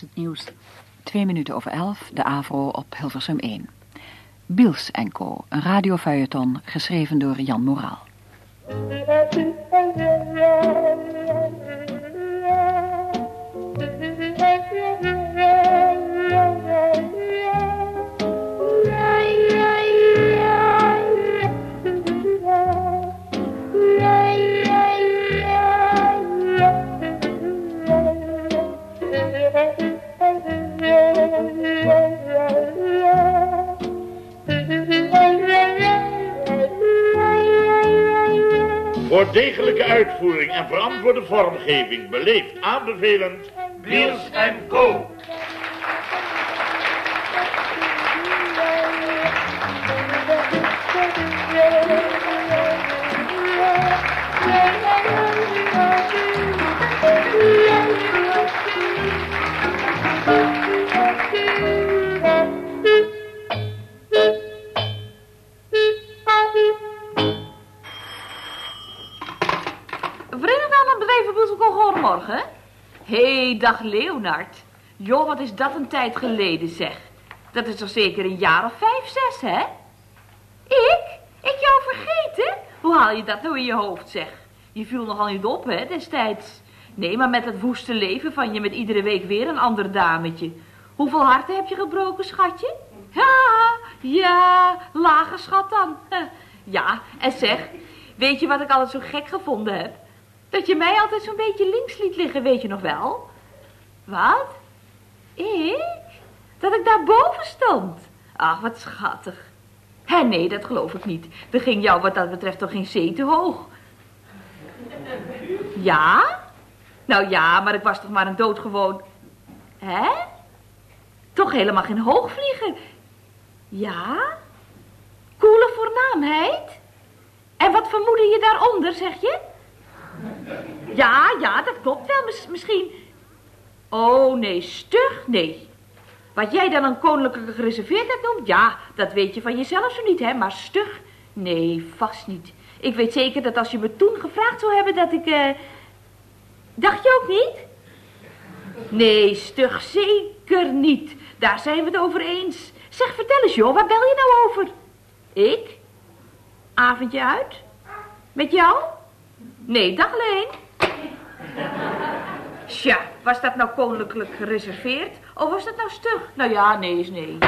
Het nieuws. Twee minuten over elf, de AVRO op Hilversum 1. Biels Co, een radiofeuilleton geschreven door Jan Moraal. Degelijke uitvoering en verantwoorde vormgeving beleefd aanbevelend Biels Co. dag Leonard. Joh, wat is dat een tijd geleden, zeg. Dat is toch zeker een jaar of vijf, zes, hè? Ik? Ik jou vergeten? Hoe haal je dat nou in je hoofd, zeg? Je viel nogal niet op, hè, destijds. Nee, maar met het woeste leven van je met iedere week weer een ander dametje. Hoeveel harten heb je gebroken, schatje? Ja, ja, lage schat dan. Ja, en zeg, weet je wat ik altijd zo gek gevonden heb? Dat je mij altijd zo'n beetje links liet liggen, weet je nog wel? Wat? Ik? Dat ik daar boven stond? Ach, wat schattig. Hé, nee, dat geloof ik niet. Er ging jou wat dat betreft toch geen zee te hoog. Ja? Nou ja, maar ik was toch maar een doodgewoon... Hè? Toch helemaal geen hoogvlieger. Ja? Koele voornaamheid? En wat vermoedde je daaronder, zeg je? Ja, ja, dat klopt wel. Mis- misschien... Oh, nee, stug, nee. Wat jij dan een koninklijke gereserveerdheid noemt, ja, dat weet je van jezelf zo niet, hè. Maar stug, nee, vast niet. Ik weet zeker dat als je me toen gevraagd zou hebben dat ik... eh, Dacht je ook niet? Nee, stug, zeker niet. Daar zijn we het over eens. Zeg, vertel eens, joh, waar bel je nou over? Ik? Avondje uit? Met jou? Nee, dag Leen. Tja, was dat nou koninklijk gereserveerd? Of was dat nou stug? Nou ja, nee is nee.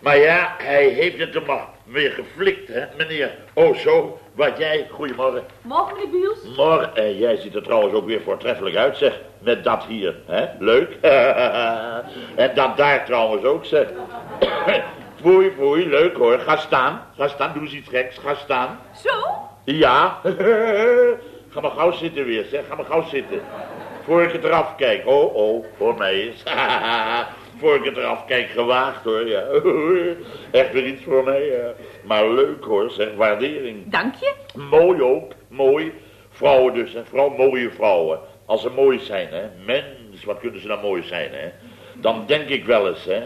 Maar ja, hij heeft het er maar weer geflikt, hè, meneer. Oh, zo, wat jij, goedemorgen. Morgen, meneer Biels. Morgen, en jij ziet er trouwens ook weer voortreffelijk uit, zeg. Met dat hier, hè, leuk. en dat daar trouwens ook, zeg. foei, foei, leuk hoor. Ga staan, ga staan, doe eens iets geks, ga staan. Zo? Ja. Ga maar gauw zitten weer, zeg. Ga maar gauw zitten. Voor ik het eraf kijk. Oh, oh, voor mij is. Voor ik het eraf kijk, gewaagd hoor, ja. Echt weer iets voor mij, ja. Maar leuk hoor, zeg, waardering. Dank je. Mooi ook, mooi. Vrouwen dus, hè. Vooral mooie vrouwen. Als ze mooi zijn, hè. Mens, wat kunnen ze nou mooi zijn, hè. Dan denk ik wel eens, hè.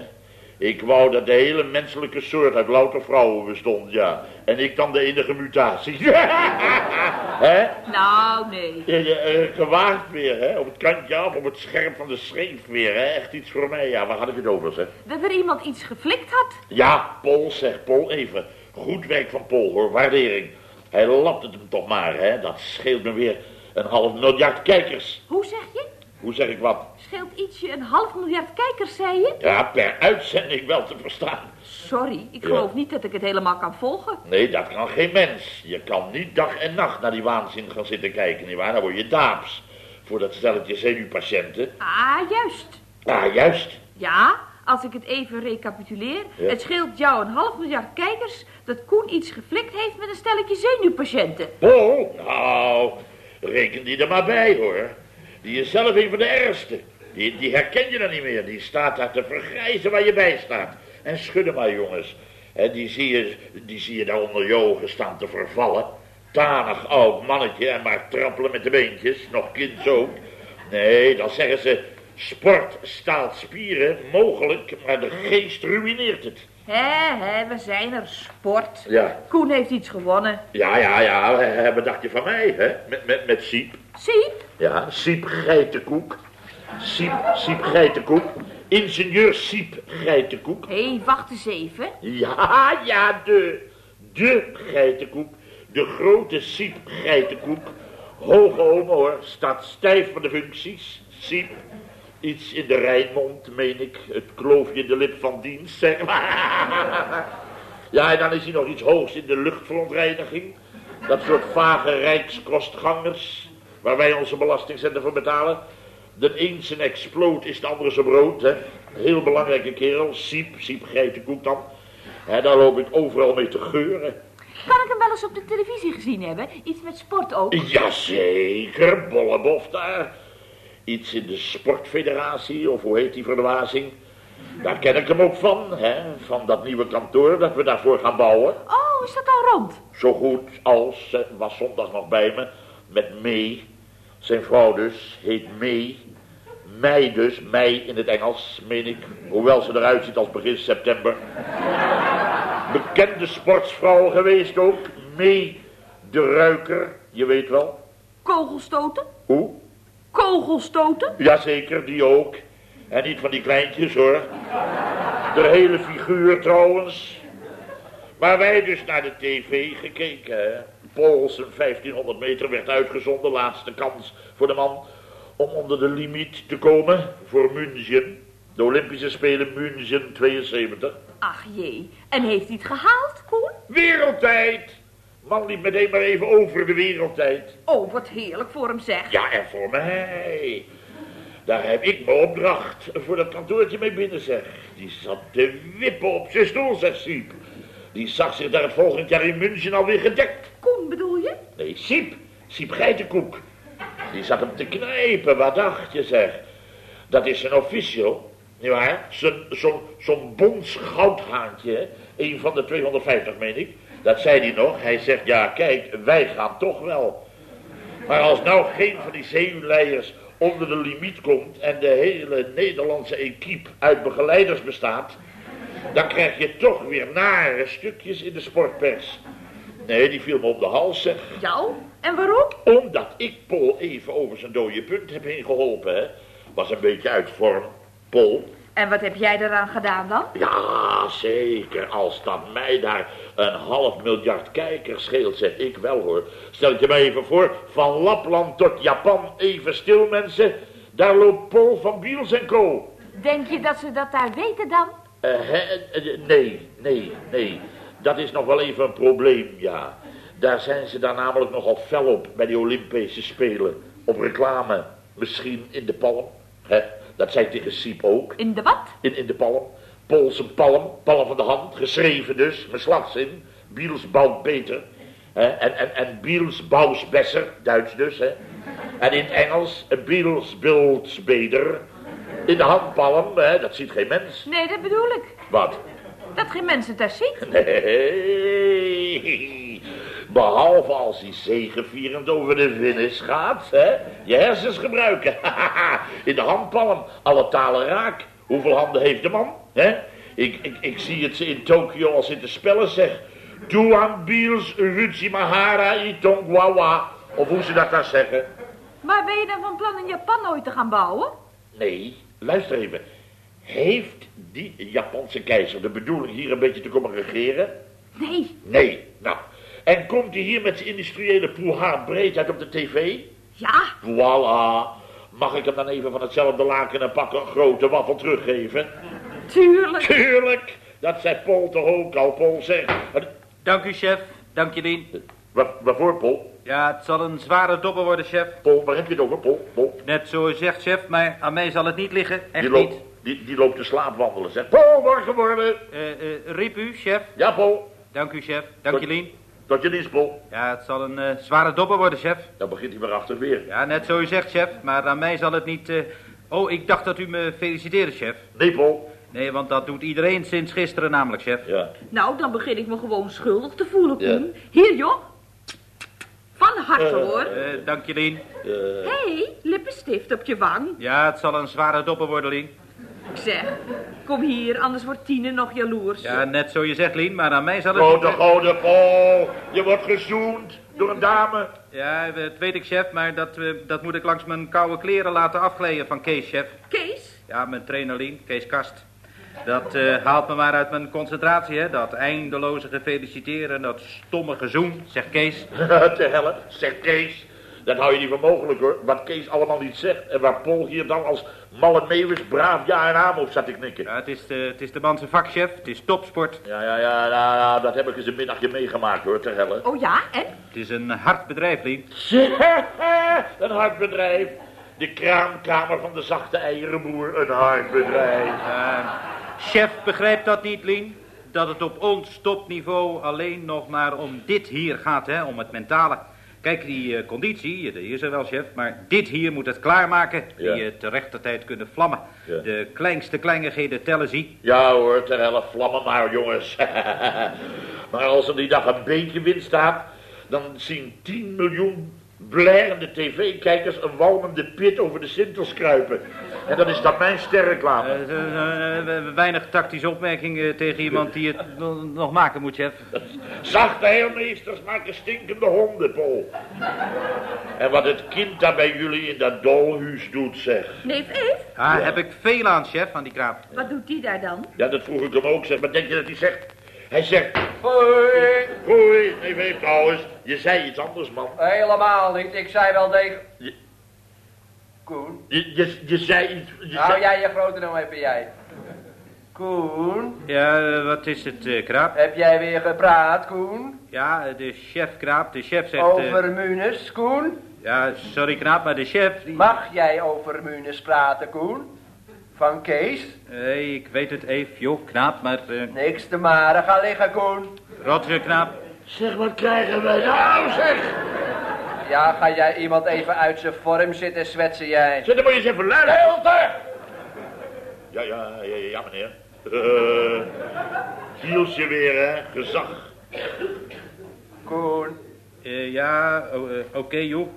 Ik wou dat de hele menselijke soort uit louter vrouwen bestond, ja. En ik dan de enige mutatie. hè? Nou, nee. Eh, gewaagd weer, hè? Op het kantje af, op het scherp van de schreef weer, hè? Echt iets voor mij, ja. Waar had ik het over, zeg? Dat er iemand iets geflikt had. Ja, Pol, zeg Pol, even. Goed werk van Pol, hoor, waardering. Hij lapt het hem toch maar, hè? Dat scheelt me weer een half miljard kijkers. Hoe zeg je? Hoe zeg ik wat? Scheelt ietsje een half miljard kijkers, zei je? Ja, per uitzending wel te verstaan. Sorry, ik Ja. geloof niet dat ik het helemaal kan volgen. Nee, dat kan geen mens. Je kan niet dag en nacht naar die waanzin gaan zitten kijken, nietwaar? Dan word je daaps. Voor dat stelletje zenuwpatiënten. Ah, juist. Ah, juist. Ja, als ik het even recapituleer. Ja. Het scheelt jou een half miljard kijkers dat Koen iets geflikt heeft met een stelletje zenuwpatiënten. Pol, nou, reken die er maar bij, hoor. Die is zelf een van de ergste. Die, die herken je dan niet meer. Die staat daar te vergrijzen waar je bij staat. En schudden maar, jongens. Hè, die, zie je, die zie je daar onder je ogen staan te vervallen. Tanig oud mannetje en maar trappelen met de beentjes. Nog kind ook. Nee, dan zeggen ze... Sport staalt spieren, mogelijk, maar de geest ruïneert het. Hè, hè, we zijn er. Sport. Ja, Koen heeft iets gewonnen. ja, ja, ja. Wat dacht je van mij, hè? Met, met, met Siep. Siep? Ja, Siep geitenkoek. Siep, Siep geitenkoek. Ingenieur Siep Geitenkoek. Hé, hey, wacht eens even. Ja, ja, de, de Geitenkoek. De grote Siep Geitenkoek. Hoge omen hoor, staat stijf van de functies. Siep. Iets in de Rijnmond, meen ik. Het kloofje in de lip van dienst, zeg maar. Ja, en dan is hij nog iets hoogs in de luchtverontreiniging. Dat soort vage rijkskostgangers, waar wij onze belastingcenten voor betalen. De een zijn exploot is de andere zijn brood, hè. Heel belangrijke kerel, Siep, Siep Geitenkoek dan. Hè, daar loop ik overal mee te geuren. Kan ik hem wel eens op de televisie gezien hebben? Iets met sport ook? Jazeker, Bollebof daar. Iets in de sportfederatie, of hoe heet die verdwazing? Daar ken ik hem ook van, hè? van dat nieuwe kantoor dat we daarvoor gaan bouwen. Oh, is dat al rond? Zo goed als, was zondag nog bij me, met May. Zijn vrouw dus, heet May. Mei dus, mei in het Engels, meen ik. Hoewel ze eruit ziet als begin september. Bekende sportsvrouw geweest ook. May de Ruiker, je weet wel. Kogelstoten? Hoe? Kogelstoten? Jazeker, die ook. En niet van die kleintjes hoor. De hele figuur trouwens. Maar wij dus naar de tv gekeken. Hè? Poolsen 1500 meter werd uitgezonden. Laatste kans voor de man om onder de limiet te komen voor München. De Olympische Spelen München 72. Ach jee, en heeft hij het gehaald, Koen? Wereldtijd! Man liep meteen maar even over de wereldtijd. Oh, wat heerlijk voor hem zeg. Ja, en voor mij. Daar heb ik mijn opdracht voor dat kantoortje mee binnen, zeg. Die zat te wippen op zijn stoel, zegt Siep. Die zag zich daar het volgend jaar in München alweer gedekt. Bedoel je? Nee, Siep. Siep Geitenkoek. Die zat hem te knijpen, wat dacht je, zeg. Dat is een official, nietwaar? Zo'n zo, zo'n bons goudhaantje, een van de 250, meen ik. Dat zei hij nog. Hij zegt, ja, kijk, wij gaan toch wel. Maar als nou geen van die zeeleiers onder de limiet komt en de hele Nederlandse equipe uit begeleiders bestaat, dan krijg je toch weer nare stukjes in de sportpers. Nee, die viel me op de hals, zeg. Jou? En waarom? Omdat ik Pol even over zijn dode punt heb heen geholpen, hè. Was een beetje uit vorm, Pol. En wat heb jij eraan gedaan dan? Ja, zeker. Als dat mij daar een half miljard kijkers scheelt, zeg ik wel hoor. Stel je me even voor, van Lapland tot Japan, even stil mensen. Daar loopt Paul van Biels en Co. Denk je dat ze dat daar weten dan? Uh, hè, uh, nee, nee, nee. Dat is nog wel even een probleem, ja. Daar zijn ze daar namelijk nogal fel op bij die Olympische Spelen. Op reclame, misschien in de palm. Hè? Dat zei tegen Siep ook. In de wat? In, in de palm. Poolse palm, palm van de hand, geschreven dus, met slagzin. Biels bouwt beter. Hè? En, en, en Biels bouwt besser, Duits dus. Hè? En in het Engels, Biels builds beter. In de handpalm, hè? dat ziet geen mens. Nee, dat bedoel ik. Wat? Dat geen mensen daar ziet. Nee. Behalve als hij zegevierend over de finish gaat, hè? Je hersens gebruiken. In de handpalm, alle talen raak. Hoeveel handen heeft de man, hè? Ik, ik, ik zie het in Tokio als in de spellen zeg. Duan Biels Rutsimahara Itongwawa. Of hoe ze dat daar zeggen. Maar ben je dan van plan in Japan ooit te gaan bouwen? Nee, luister even. Heeft die Japanse keizer de bedoeling hier een beetje te komen regeren? Nee. Nee, nou. En komt hij hier met zijn industriële poehaar breedheid op de tv? Ja. Voilà. Mag ik hem dan even van hetzelfde laken en pak een grote waffel teruggeven? Tuurlijk. Tuurlijk. Dat zei Paul toch ook al, Paul zegt. Dank u, chef. Dank je, Lien. Waar, waarvoor, Paul? Ja, het zal een zware dobber worden, chef. Paul, waar heb je het over, Paul? Paul? Net zo zegt, chef, maar aan mij zal het niet liggen. Echt die loopt, niet. Die, die loopt te slaapwandelen, zeg. Paul, wakker geworden. Eh, eh, riep u, chef. Ja, Paul. Dank u, chef. Dank je, Lien. Tot je dienst, Paul. Ja, het zal een eh, zware dobber worden, chef. Dan begint hij weer achter weer. Ja, net zo u zegt, chef, maar aan mij zal het niet... eh, Oh, ik dacht dat u me feliciteerde, chef. Nee, Paul. Nee, want dat doet iedereen sinds gisteren namelijk, chef. Ja. Nou, dan begin ik me gewoon schuldig te voelen, Ja. Koen. Hier, joh. Van harte, hoor. Eh, dank je, Lien. eh, Hé, hey, lippenstift op je wang. Ja, het zal een zware dobber worden, Lien. Zeg, kom hier, anders wordt Tine nog jaloers. Ja, net zo je zegt, Lien, maar aan mij zal het Grote niet... gouden Paul. Je wordt gezoend door een dame. Ja, dat weet ik, chef, maar dat, eh, dat moet ik langs mijn koude kleren laten afglijden van Kees, chef. Kees? Ja, mijn trainer Lien, Kees Kast. Dat eh, haalt me maar uit mijn concentratie, hè. Dat eindeloze gefeliciteren, dat stomme gezoen, zegt Kees. Te helle, zegt Kees. Dat hou je niet voor mogelijk hoor, wat Kees allemaal niet zegt. En waar Paul hier dan als malle meeuwis braaf ja en amen op zat te knikken. Ja, het, is de, het is de man zijn vakchef, het is topsport. Ja, ja, ja, dat heb ik eens een middagje meegemaakt hoor, te helle. Oh ja, en? Het is een hard bedrijf, Lien. een hard bedrijf. De kraamkamer van de zachte eierenboer, een hard bedrijf. Eh, chef begrijpt dat niet, Lien. Dat het op ons topniveau alleen nog maar om dit hier gaat, hè, om het mentale. Kijk, die eh, conditie, hier is er wel, chef, maar dit hier moet het klaarmaken. Ja. Die uh, te rechter tijd kunnen vlammen. Ja. De kleinste kleinigheden tellen zie. Ja hoor, ter helle vlammen maar, jongens. maar als er die dag een beetje wind staat, dan zien 10 miljoen blerende tv-kijkers een walmende pit over de sintels kruipen. En dan is dat mijn sterreclame. Eh, eh, eh, weinig tactische opmerkingen tegen iemand die het no- nog maken moet, chef. Zachte heelmeesters maken stinkende honden, Paul. En wat het kind daar bij jullie in dat dolhuis doet, zeg. Neef Eve, Daar heb ik veel aan, chef, aan die kraap. wat doet die daar dan? Ja, dat vroeg ik hem ook, zeg. Maar denk je dat hij zegt? Hij zegt, Hoi. hoi, nee, weet trouwens, je zei iets anders, man. Helemaal niet. Ik zei wel degelijk... Je- Koen? Je, je, je zei iets... Je Nou, zei- jij je grote naam even jij. Koen? Ja, eh, wat is het, eh, kraap? Heb jij weer gepraat, Koen? Ja, eh, de chef kraap, de chef zegt... Over Munes, Koen? ja, sorry knaap, maar de chef... Die... Mag jij over Munes praten, Koen? Van Kees? Eh, ik weet het even, joh, knaap, maar... eh Niks te maren. Ga liggen, Koen. Roger, knaap. Zeg, wat krijgen wij nou, zeg? Ja, ga jij iemand even uit zijn vorm zitten zwetsen, jij? Dan moet je eens even luisteren. Ja, ja, ja, ja, ja meneer. Uh, Gielsje weer, hè? Gezag. Koen. Eh, ja, oké, joh.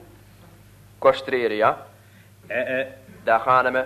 Concentreren, ja? Eh, eh, Daar gaan we.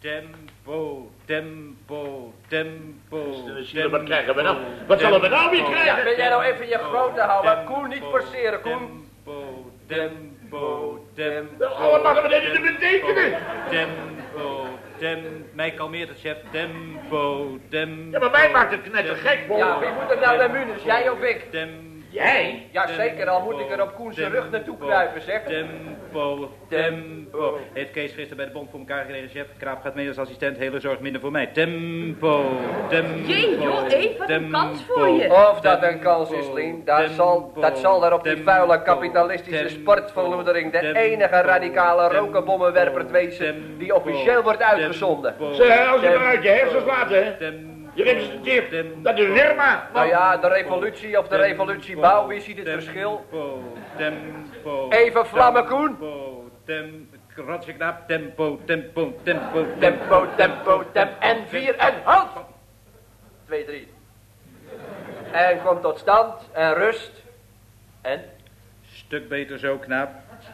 Tempo, tempo, tempo, Zielen, wat krijgen we nou? Wat zullen we nou weer Ja, krijgen? wil jij nou even je grote houden? Koen, niet forceren, Koen. Tempo, tempo, tempo. Oh, wat mag we dit niet betekenen? Tempo, tem... Mij kalmeert het, chef. Tempo, tempo. Ja, maar mij maakt het knettergek, Paul. Ja, wie moet er nou naar Munes? Jij of ik? Tempo. Jij? Ja, zeker, al moet ik er op Koen zijn rug naartoe kruipen, zeg. Tempo, tempo. Heeft Kees gisteren bij de bond voor elkaar gekregen, chef. Kraap gaat mee als assistent, hele zorg minder voor mij. Tempo, tempo. Jee, joh, Eve, wat een kans voor je. Of dat een kans is, Lien, dat zal, dat zal er op die vuile kapitalistische sportverloedering de enige radicale rokenbommenwerper wezen die officieel wordt uitgezonden. Zeg, als je maar uit je hersens laat, hè? Je representeert dat is Wirma. Nou ja, de revolutie of de revolutiebouw, wie ziet het verschil? Tempo, tempo. Even vlammen, Koen. Tempo, tempo, tempo, tempo, Tempo, tempo, tempo, en vier en halt! Twee, drie. En komt tot stand en rust. En? Stuk beter zo, knaap.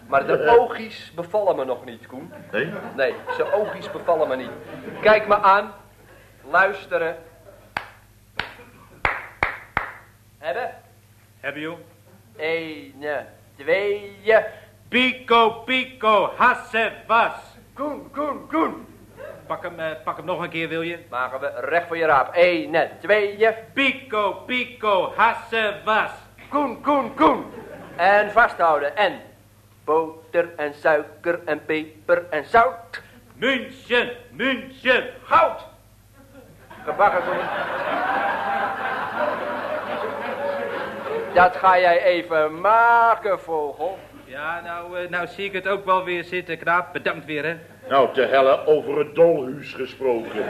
Maar de oogjes bevallen me nog niet, Koen. Nee? Nee, zijn oogjes bevallen me niet. Kijk me aan. Luisteren. Hebben? Heb je? Ene, tweeën. Pico, pico, hasse, was. Koen, Koen, Koen. Pak hem, eh, pak hem nog een keer, wil je? Maken we recht voor je raap. Ene, tweeën. Pico, pico, hasse, was. Koen, Koen, Koen. En vasthouden. En boter en suiker en peper en zout. München, München. Goud. Gebakken Koen. Dat ga jij even maken, vogel. Ja, nou, eh, nou zie ik het ook wel weer zitten, knaap. Bedankt weer, hè. Nou, te helle over het dolhuis gesproken.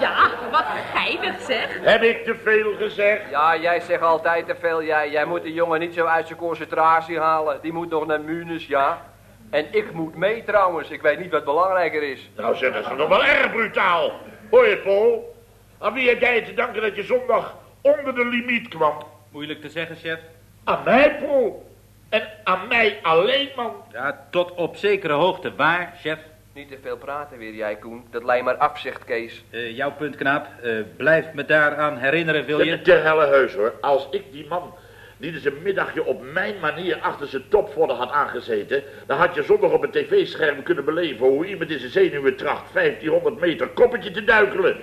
Ja, wat geinig zeg. Heb ik te veel gezegd? Ja, jij zegt altijd te veel. Jij, jij moet de jongen niet zo uit zijn concentratie halen. Die moet nog naar Munes, ja. En ik moet mee trouwens. Ik weet niet wat belangrijker is. Nou, zeg, dat is nog wel erg brutaal. Hoor je, Paul? Aan wie heb jij te danken dat je zondag onder de limiet kwam? Moeilijk te zeggen, chef. Aan mij, Paul. En aan mij alleen, man. Ja, tot op zekere hoogte waar, chef. Niet te veel praten weer, jij Koen. Dat lijkt maar af, zegt Kees. Eh, jouw punt, knaap. Eh, blijf me daaraan herinneren, wil je? Ter helle heus, hoor. Als ik die man niet eens een middagje op mijn manier achter zijn topvodden had aangezeten, dan had je zondag op een tv-scherm kunnen beleven hoe iemand in zijn zenuwen tracht 1500 meter koppetje te duikelen.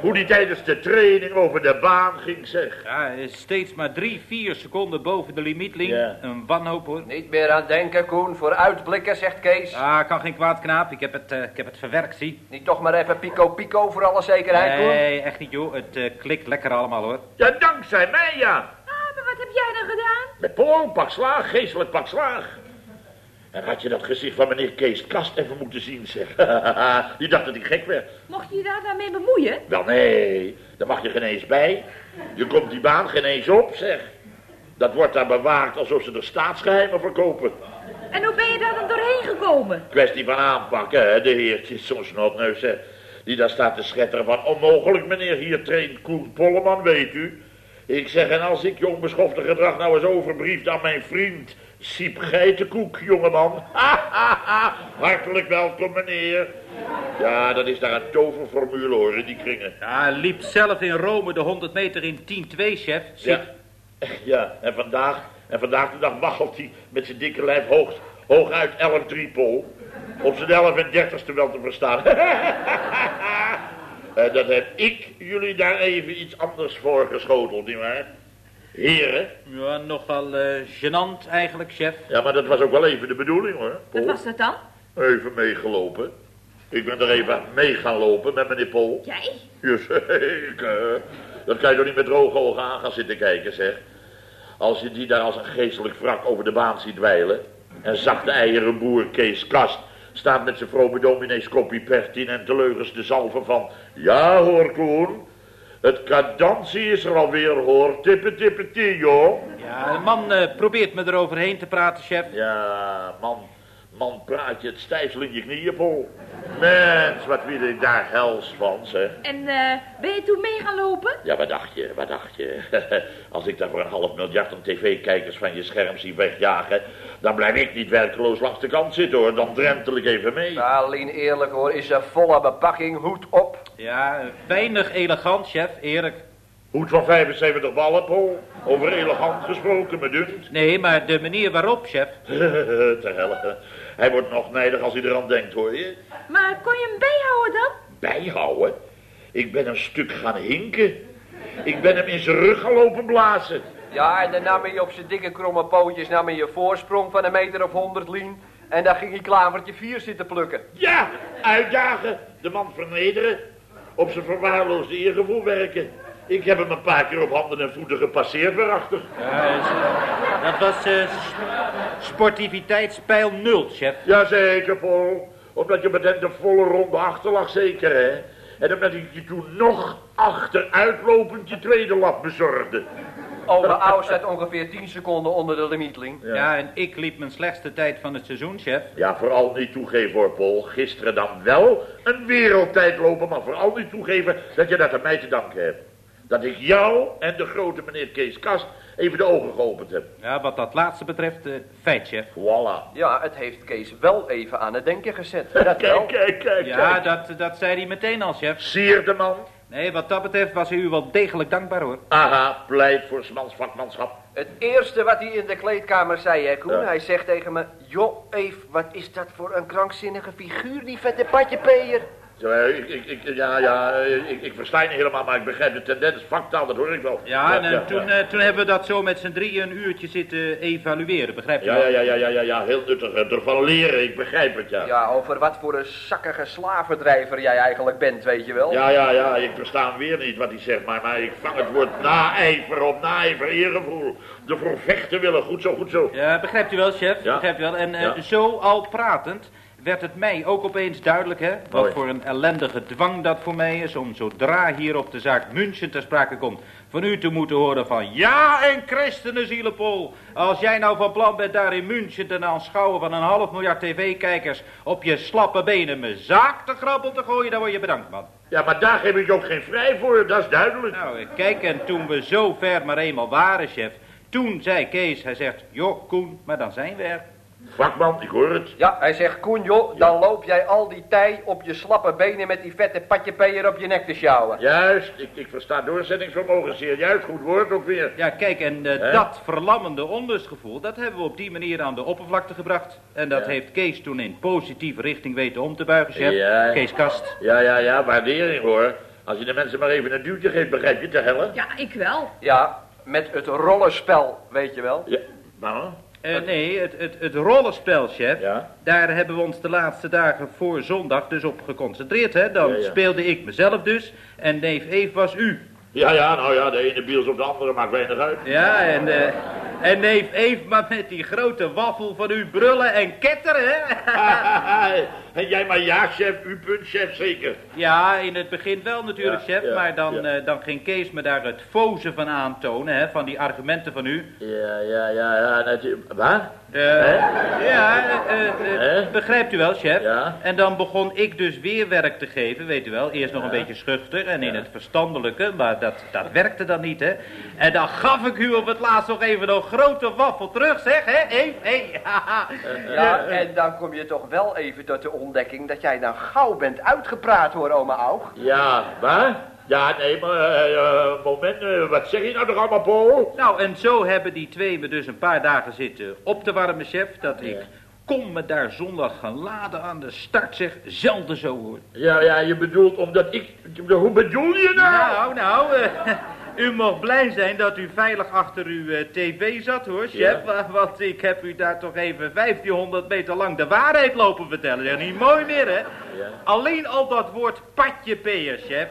Hoe die tijdens de training over de baan ging, zeg. Ja, steeds maar drie, vier seconden boven de limietling. Ja. Een wanhoop, hoor. Niet meer aan denken, Koen. Vooruitblikken, zegt Kees. Ah, kan geen kwaad, knaap. Ik heb het, eh, ik heb het verwerkt, zie. Niet toch maar even pico-pico voor alle zekerheid, Koen. Nee, echt niet, joh. Het eh, klikt lekker allemaal, hoor. Ja, dankzij mij, ja. Ah, maar wat heb jij dan gedaan? Met Paul, pak slaag, geestelijk pak slaag. En had je dat gezicht van meneer Kees Kast even moeten zien, zeg. Die dacht dat ik gek werd. Mocht je je daar daarmee bemoeien? Wel nee, daar mag je geen eens bij. Je komt die baan geen eens op, zeg. Dat wordt daar bewaard alsof ze er staatsgeheimen verkopen. En hoe ben je daar dan doorheen gekomen? Kwestie van aanpakken, hè, de heertje, zo'n snotneus, hè. Die daar staat te schetteren van onmogelijk, meneer, hier traint Koen Polleman, weet u. Ik zeg, en als ik jong beschofte gedrag nou eens overbriefd aan mijn vriend Siep Geitenkoek, jongeman. Ha, ha, ha. Hartelijk welkom, meneer. Ja, dat is daar een toverformule, hoor, in die kringen. Ja, hij liep zelf in Rome de 100 meter in 10-2, chef. Ja, ja en, vandaag, en vandaag de dag waggelt hij met zijn dikke lijf hoog, hooguit 11-3 pol. Op zijn 11 en 30ste wel te verstaan. En dat heb ik jullie daar even iets anders voor geschoteld, nietwaar? Heren? Ja, nogal eh gênant eigenlijk, chef. Ja, maar dat was ook wel even de bedoeling, hoor. Wat Paul. was dat dan? Even meegelopen. Ik ben er even mee gaan lopen met meneer Pol. Jij? Jazeker. Dat kan je toch niet met droge ogen aan gaan zitten kijken, zeg. Als je die daar als een geestelijk wrak over de baan ziet dweilen... en zachte eieren boer Kees Kast staat met zijn vrome dominees kopie pertinente leugens te zalven van... Ja hoor, Koen, het cadantie is er alweer, hoor. Tippe, tippe, joh. Ja, de man eh, probeert me eroverheen te praten, chef. Ja, man, man, praat je het stijfsel in je knieën, Pol. Mens, wat wil ik daar hels van, zeg. En eh, ben je toen mee gaan lopen? Ja, wat dacht je, wat dacht je? Als ik daar voor een half miljard aan tv-kijkers van je scherm zie wegjagen... dan blijf ik niet werkeloos langs de kant zitten, hoor. Dan drentel ik even mee. Lien, eerlijk hoor, is er volle bepakking, hoed op. Ja, weinig elegant, chef, eerlijk. Hoed van 75 ballen, Pol. Over elegant gesproken, me dunkt. Nee, maar de manier waarop, chef. Ter helle. Hij wordt nog nijdig als hij eraan denkt, hoor je. Maar kon je hem bijhouden dan? Bijhouden? Ik ben een stuk gaan hinken. Ik ben hem in zijn rug gaan lopen blazen. Ja, en dan nam hij op zijn dikke kromme pootjes nam hij je voorsprong van een meter of honderd, Lien. En dan ging hij klavertje vier zitten plukken. Ja, uitdagen, de man vernederen, op zijn verwaarloosde eergevoel werken. Ik heb hem een paar keer op handen en voeten gepasseerd, waarachtig. Ja, is- dat was eh sportiviteitspijl nul, chef. Jazeker, Paul. Omdat je met de volle ronde achter lag, zeker, hè? En omdat ik je toen nog achteruitlopend je tweede lap bezorgde. Over Aus zat ongeveer 10 seconden onder de limiet, Lien. Ja. en ik liep mijn slechtste tijd van het seizoen, chef. Ja, vooral niet toegeven hoor, Paul. Gisteren dan wel een wereldtijd lopen, maar vooral niet toegeven dat je dat aan mij te danken hebt. Dat ik jou en de grote meneer Kees Kast even de ogen geopend heb. Ja, wat dat laatste betreft, eh, feit, chef. Voilà. Ja, het heeft Kees wel even aan het denken gezet. Dat wel. Kijk, kijk, kijk, Ja, kijk. dat, dat zei hij meteen al, chef. Sier de man. Nee, wat dat betreft was hij u wel degelijk dankbaar, hoor. Aha, pleit voor smans vakmanschap. Het eerste wat hij in de kleedkamer zei, hè, Koen, Ja. hij zegt tegen me... Joh, Eve, wat is dat voor een krankzinnige figuur, die vette patjepeer. Zo, eh, ik, ik, ik, ja, ja, eh, ik, ik versta je niet helemaal, maar ik begrijp de tendens. Vaktaal, dat hoor ik wel. Ja, en eh, ja, toen, ja. toen hebben we dat zo met z'n drieën een uurtje zitten evalueren, begrijp je Ja, wel? ja, ja, ja, ja, ja, ja, heel nuttig. Ervan leren, ik begrijp het, ja. Ja, over wat voor een zakkige slavendrijver jij eigenlijk bent, weet je wel. Ja, ja, ja, ik versta weer niet wat hij zegt, maar, maar ik vang het woord naijver op naijver, eergevoel. De voor vechten willen, goed zo, goed zo. Ja, begrijpt u wel, chef? Ja. Begrijpt u wel? En Ja. zo al pratend werd het mij ook opeens duidelijk, hè? Wat Mooi. voor een ellendige dwang dat voor mij is om zodra hier op de zaak München ter sprake komt, van u te moeten horen van ja en christenen zielenpol. Als jij nou van plan bent daar in München ten aanschouwen van een half miljard tv-kijkers op je slappe benen me zaak te grabbel te gooien, dan word je bedankt, man. Ja, maar daar geef ik je ook geen vrij voor, dat is duidelijk. Nou, kijk, en toen we zo ver maar eenmaal waren, chef, toen zei Kees, hij zegt, joh, Koen, maar dan zijn we er. Vakman, ik hoor het. Ja, hij zegt, Koen joh, dan loop jij al die tijd op je slappe benen met die vette patjepeer op je nek te sjouwen. Juist, ik, ik versta doorzettingsvermogen zeer juist. Goed woord ook weer. Ja, kijk, en eh, dat verlammende onlustgevoel, dat hebben we op die manier aan de oppervlakte gebracht. En dat Ja. heeft Kees toen in positieve richting weten om te buigen, chef. Ja. Kees Kast. Ja, ja, ja, waardering hoor. Als je de mensen maar even een duwtje geeft, begrijp je te hellen? Ja, ik wel. Ja, met het rollenspel, weet je wel. Ja. Nou, Eh, nee, het, het, het rollenspel, chef. Ja. Daar hebben we ons de laatste dagen voor zondag dus op geconcentreerd, hè. Dan Ja, ja. speelde ik mezelf dus en neef Eve was u. ja, ja, nou ja, de ene biels op de andere maakt weinig uit. Ja, en, eh, en neef Eve maar met die grote waffel van u brullen en ketteren, hè. en jij maar ja, chef, u punt, chef, zeker. Ja, in het begin wel natuurlijk, Ja, chef. ja, maar dan, ja. eh, dan ging Kees me daar het fozen van aantonen, hè, van die argumenten van u. Ja, ja, ja, ja, natuurlijk. Wat? Ja, begrijpt u wel, chef? Ja. En dan begon ik dus weer werk te geven, weet u wel. Eerst nog een beetje schuchter en in het verstandelijke, maar dat, dat werkte dan niet, hè. En dan gaf ik u op het laatst nog even een grote waffel terug, zeg, hè. Hé, hé, haha. Ja, en dan kom je toch wel even tot de ontdekking dat jij dan gauw bent uitgepraat hoor, oma Aug. Ja, wat? Ja, nee, maar, eh, eh, moment, eh, wat zeg je nou toch allemaal, Paul? Nou, en zo hebben die twee me dus een paar dagen zitten op te warmen, chef, dat ik... Ja. Kom me daar zondag gaan laden aan de start, zeg. Zelden zo hoor. Ja, ja, je bedoelt omdat ik... Hoe bedoel je nou? Nou, nou, u mag blij zijn dat u veilig achter uw eh, tv zat, hoor, chef. Ja. Wa- Want ik heb u daar toch even 1500 meter lang de waarheid lopen vertellen. Ja, niet mooi meer, hè? Alleen al dat woord patjepeer, chef.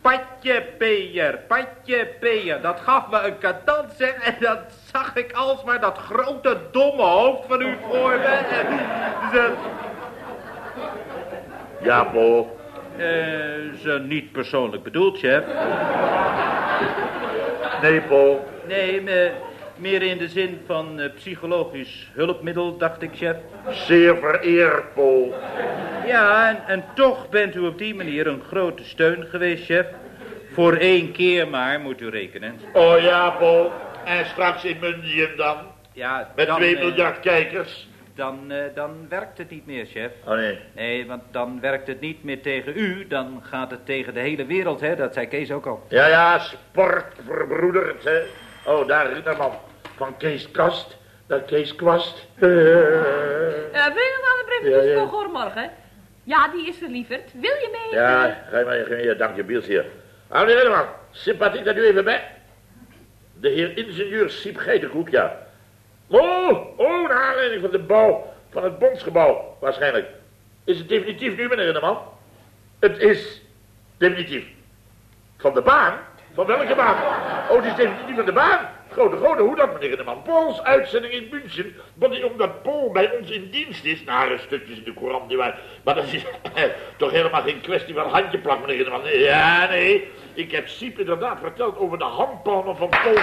Patjepeer, patjepeer. Dat gaf me een cadans, zeg. En dan zag ik alsmaar dat grote domme hoofd van u voor me. En, ze, Ja, Paul. Eh, ze niet persoonlijk bedoeld, chef. Nee, Paul. Nee, me- meer in de zin van eh, psychologisch hulpmiddel, dacht ik, chef. Zeer vereerd, Paul. Ja, en, en toch bent u op die manier een grote steun geweest, chef. Voor één keer maar, moet u rekenen. Oh ja, Paul. En straks in Mundium dan? Ja, Met dan, 2 eh, miljard kijkers? Dan, eh, dan werkt het niet meer, chef. Oh nee. Nee, want dan werkt het niet meer tegen u, dan gaat het tegen de hele wereld, hè. Dat zei Kees ook al. Ja, ja, sport verbroederd, hè. Oh, daar Rinderman. Van Kees Kast naar Kees Kwast. Uh, breng hem aan de ja. voor goedemorgen. Ja, die is verlieverd. Wil je mee? Ja, ga je maar even hier. Dank je, Biels hier. Meneer Rinderman, sympathiek dat u even bij. De heer ingenieur Siep Geitenkoek, ja. Oh, oh, naar aanleiding van de bouw van het bondsgebouw, waarschijnlijk. Is het definitief nu, meneer Rinderman? Het is definitief. Van de baan? Van welke baan? Oh, het is definitief van de baan. Grote, grote, hoe dat, meneer Rinderman? Pools uitzending in München. Want omdat Pool bij ons in dienst is. Nare stukjes in de courant, nietwaar. Maar dat is toch helemaal geen kwestie van handjeplak, meneer Rinderman. Ja, nee. Ik heb Siep inderdaad verteld over de handpalmen van Pool.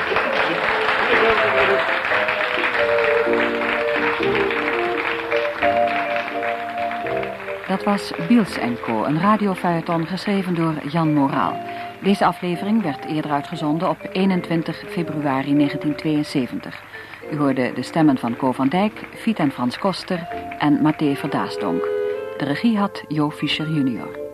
Dat was Biels Co., een radiofeuilleton geschreven door Jan Moraal. Deze aflevering werd eerder uitgezonden op 21 februari 1972. U hoorde de stemmen van Co van Dijk, Fiet en Frans Koster en Mathé Verdaasdonk. De regie had Jo Fischer junior.